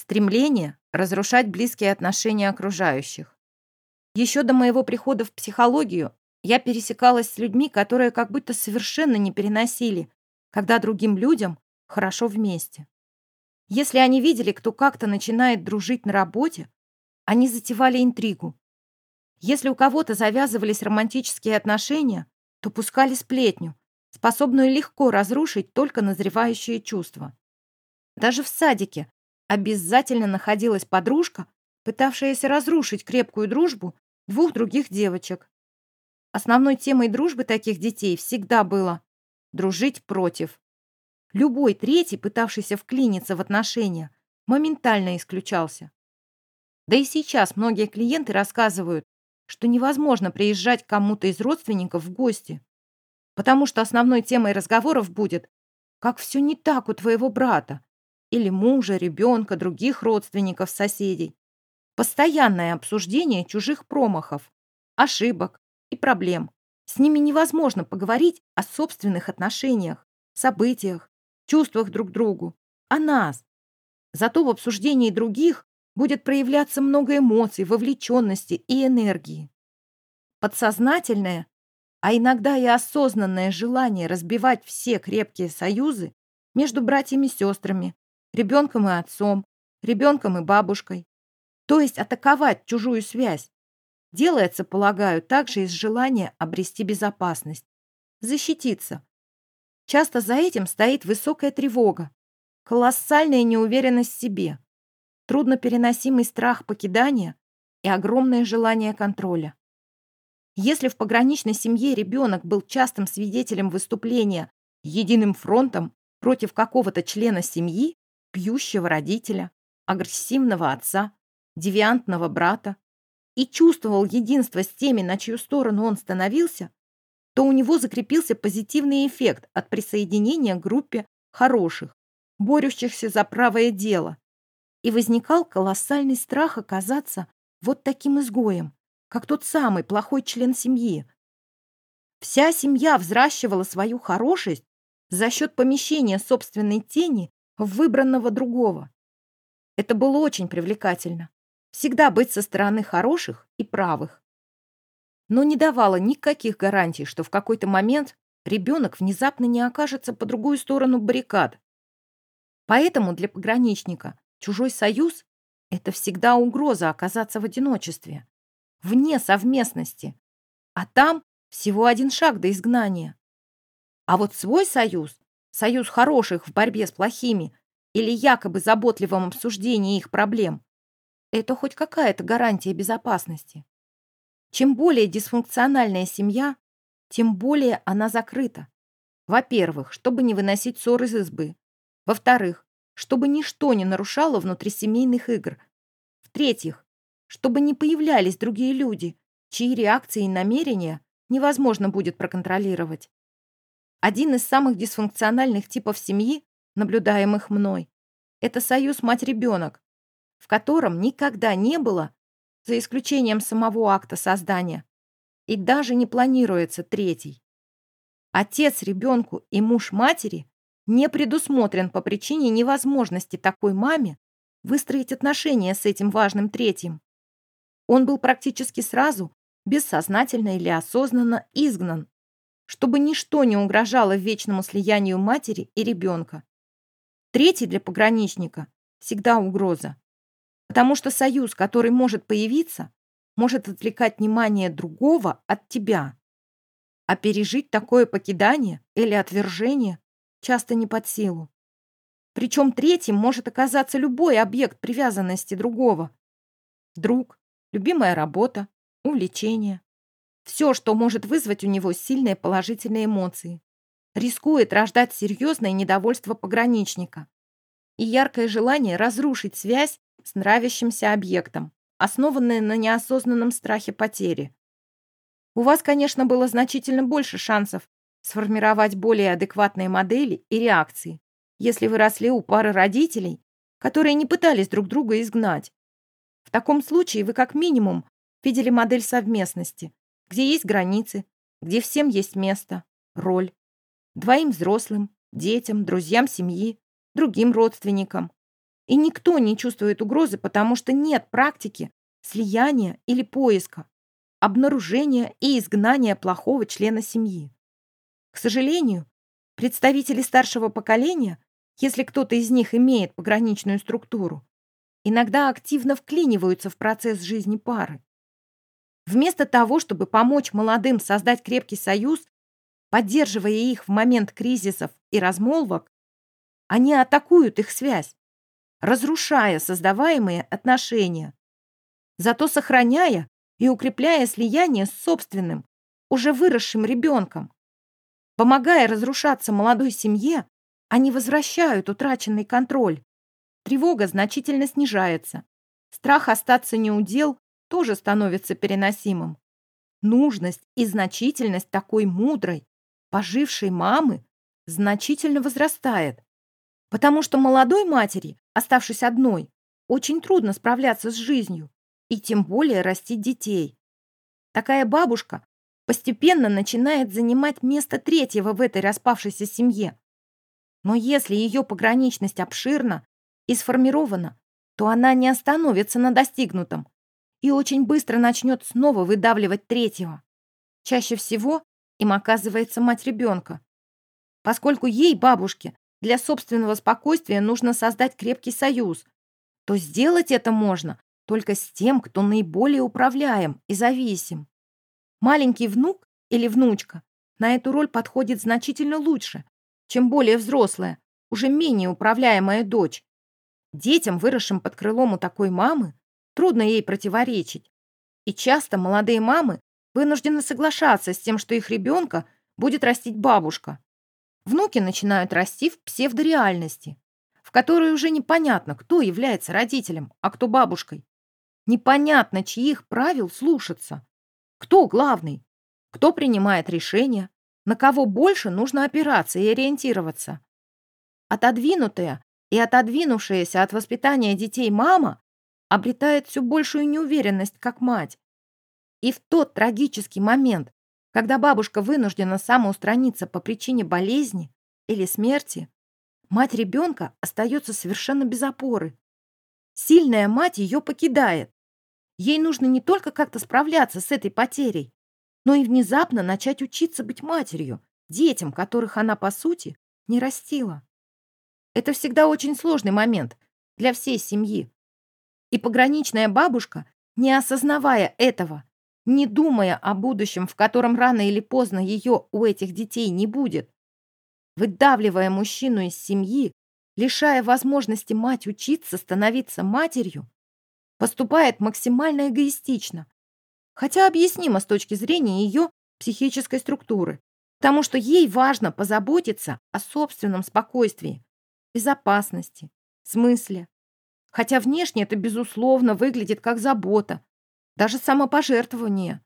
Стремление разрушать близкие отношения окружающих. Еще до моего прихода в психологию я пересекалась с людьми, которые как будто совершенно не переносили, когда другим людям хорошо вместе. Если они видели, кто как-то начинает дружить на работе, они затевали интригу. Если у кого-то завязывались романтические отношения, то пускали сплетню, способную легко разрушить только назревающие чувства. Даже в садике обязательно находилась подружка, пытавшаяся разрушить крепкую дружбу двух других девочек. Основной темой дружбы таких детей всегда было дружить против. Любой третий, пытавшийся вклиниться в отношения, моментально исключался. Да и сейчас многие клиенты рассказывают, что невозможно приезжать к кому-то из родственников в гости, потому что основной темой разговоров будет, как все не так у твоего брата, или мужа, ребенка, других родственников, соседей. Постоянное обсуждение чужих промахов, ошибок и проблем. С ними невозможно поговорить о собственных отношениях, событиях, чувствах друг к другу, о нас. Зато в обсуждении других будет проявляться много эмоций, вовлеченности и энергии. Подсознательное, а иногда и осознанное желание разбивать все крепкие союзы между братьями и сестрами, ребенком и отцом, ребенком и бабушкой, то есть атаковать чужую связь, делается, полагаю, также из желания обрести безопасность, защититься. Часто за этим стоит высокая тревога, колоссальная неуверенность в себе, труднопереносимый страх покидания и огромное желание контроля. Если в пограничной семье ребенок был частым свидетелем выступления единым фронтом против какого-то члена семьи, пьющего родителя, агрессивного отца, девиантного брата, и чувствовал единство с теми, на чью сторону он становился, то у него закрепился позитивный эффект от присоединения к группе хороших, борющихся за правое дело, и возникал колоссальный страх оказаться вот таким изгоем, как тот самый плохой член семьи. Вся семья взращивала свою хорошесть за счет помещения собственной тени в выбранного другого. Это было очень привлекательно. Всегда быть со стороны хороших и правых. Но не давало никаких гарантий, что в какой-то момент ребенок внезапно не окажется по другую сторону баррикад. Поэтому для пограничника Чужой союз — это всегда угроза оказаться в одиночестве, вне совместности. А там всего один шаг до изгнания. А вот свой союз, союз хороших в борьбе с плохими или якобы заботливом обсуждении их проблем, это хоть какая-то гарантия безопасности. Чем более дисфункциональная семья, тем более она закрыта. Во-первых, чтобы не выносить ссор из избы. Во-вторых, чтобы ничто не нарушало внутрисемейных игр. В-третьих, чтобы не появлялись другие люди, чьи реакции и намерения невозможно будет проконтролировать. Один из самых дисфункциональных типов семьи, наблюдаемых мной, это союз мать-ребенок, в котором никогда не было, за исключением самого акта создания, и даже не планируется третий. Отец ребенку и муж матери не предусмотрен по причине невозможности такой маме выстроить отношения с этим важным третьим. Он был практически сразу, бессознательно или осознанно изгнан, чтобы ничто не угрожало вечному слиянию матери и ребенка. Третий для пограничника всегда угроза, потому что союз, который может появиться, может отвлекать внимание другого от тебя. А пережить такое покидание или отвержение часто не под силу. Причем третьим может оказаться любой объект привязанности другого. Друг, любимая работа, увлечение. Все, что может вызвать у него сильные положительные эмоции. Рискует рождать серьезное недовольство пограничника и яркое желание разрушить связь с нравящимся объектом, основанное на неосознанном страхе потери. У вас, конечно, было значительно больше шансов сформировать более адекватные модели и реакции, если вы росли у пары родителей, которые не пытались друг друга изгнать. В таком случае вы как минимум видели модель совместности, где есть границы, где всем есть место, роль. Двоим взрослым, детям, друзьям семьи, другим родственникам. И никто не чувствует угрозы, потому что нет практики слияния или поиска, обнаружения и изгнания плохого члена семьи. К сожалению, представители старшего поколения, если кто-то из них имеет пограничную структуру, иногда активно вклиниваются в процесс жизни пары. Вместо того, чтобы помочь молодым создать крепкий союз, поддерживая их в момент кризисов и размолвок, они атакуют их связь, разрушая создаваемые отношения, зато сохраняя и укрепляя слияние с собственным, уже выросшим ребенком. Помогая разрушаться молодой семье, они возвращают утраченный контроль. Тревога значительно снижается. Страх остаться неудел тоже становится переносимым. Нужность и значительность такой мудрой, пожившей мамы значительно возрастает. Потому что молодой матери, оставшись одной, очень трудно справляться с жизнью и тем более растить детей. Такая бабушка постепенно начинает занимать место третьего в этой распавшейся семье. Но если ее пограничность обширна и сформирована, то она не остановится на достигнутом и очень быстро начнет снова выдавливать третьего. Чаще всего им оказывается мать ребенка. Поскольку ей, бабушке, для собственного спокойствия нужно создать крепкий союз, то сделать это можно только с тем, кто наиболее управляем и зависим. Маленький внук или внучка на эту роль подходит значительно лучше, чем более взрослая, уже менее управляемая дочь. Детям, выросшим под крылом у такой мамы, трудно ей противоречить. И часто молодые мамы вынуждены соглашаться с тем, что их ребенка будет растить бабушка. Внуки начинают расти в псевдореальности, в которой уже непонятно, кто является родителем, а кто бабушкой. Непонятно, чьих правил слушаться. Кто главный? Кто принимает решения? На кого больше нужно опираться и ориентироваться? Отодвинутая и отодвинувшаяся от воспитания детей мама обретает все большую неуверенность как мать. И в тот трагический момент, когда бабушка вынуждена самоустраниться по причине болезни или смерти, мать ребенка остается совершенно без опоры. Сильная мать ее покидает, Ей нужно не только как-то справляться с этой потерей, но и внезапно начать учиться быть матерью, детям, которых она, по сути, не растила. Это всегда очень сложный момент для всей семьи. И пограничная бабушка, не осознавая этого, не думая о будущем, в котором рано или поздно ее у этих детей не будет, выдавливая мужчину из семьи, лишая возможности мать учиться становиться матерью, поступает максимально эгоистично, хотя объяснимо с точки зрения ее психической структуры, потому что ей важно позаботиться о собственном спокойствии, безопасности, смысле. Хотя внешне это, безусловно, выглядит как забота, даже самопожертвование.